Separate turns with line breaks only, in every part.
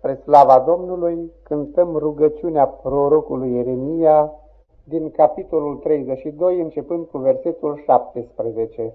Spre slava Domnului cântăm rugăciunea prorocului Ieremia din capitolul 32, începând cu versetul 17.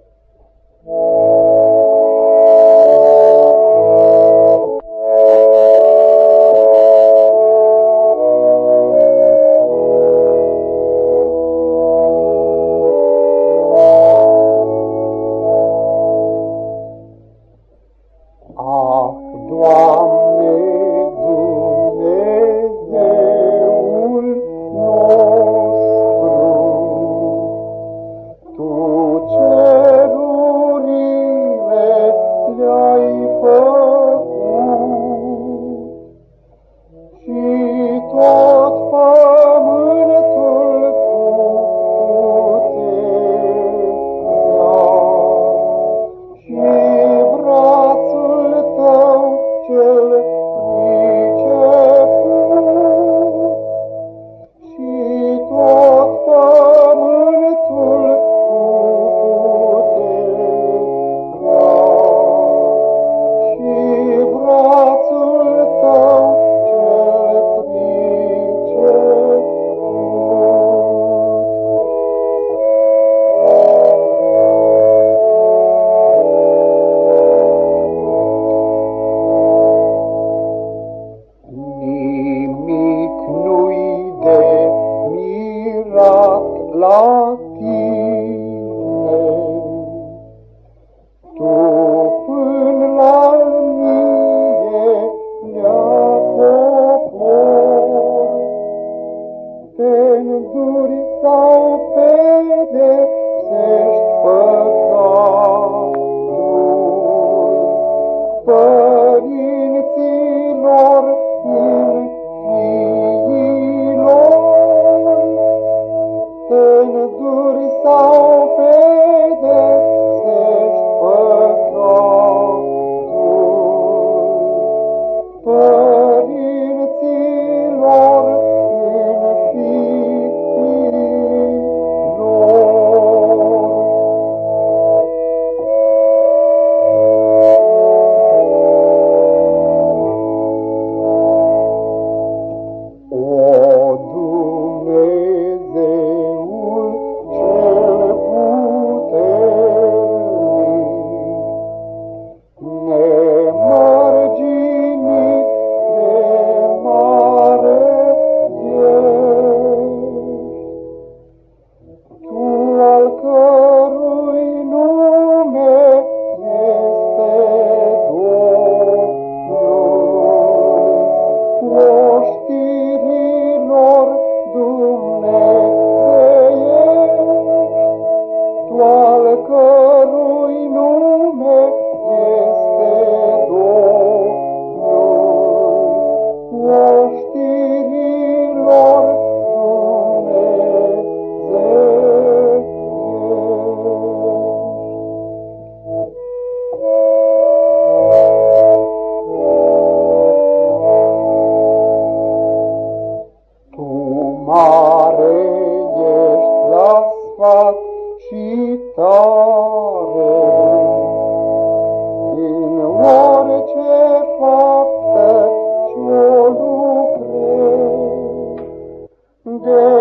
Înduri sau pedepsești păcatul. Good.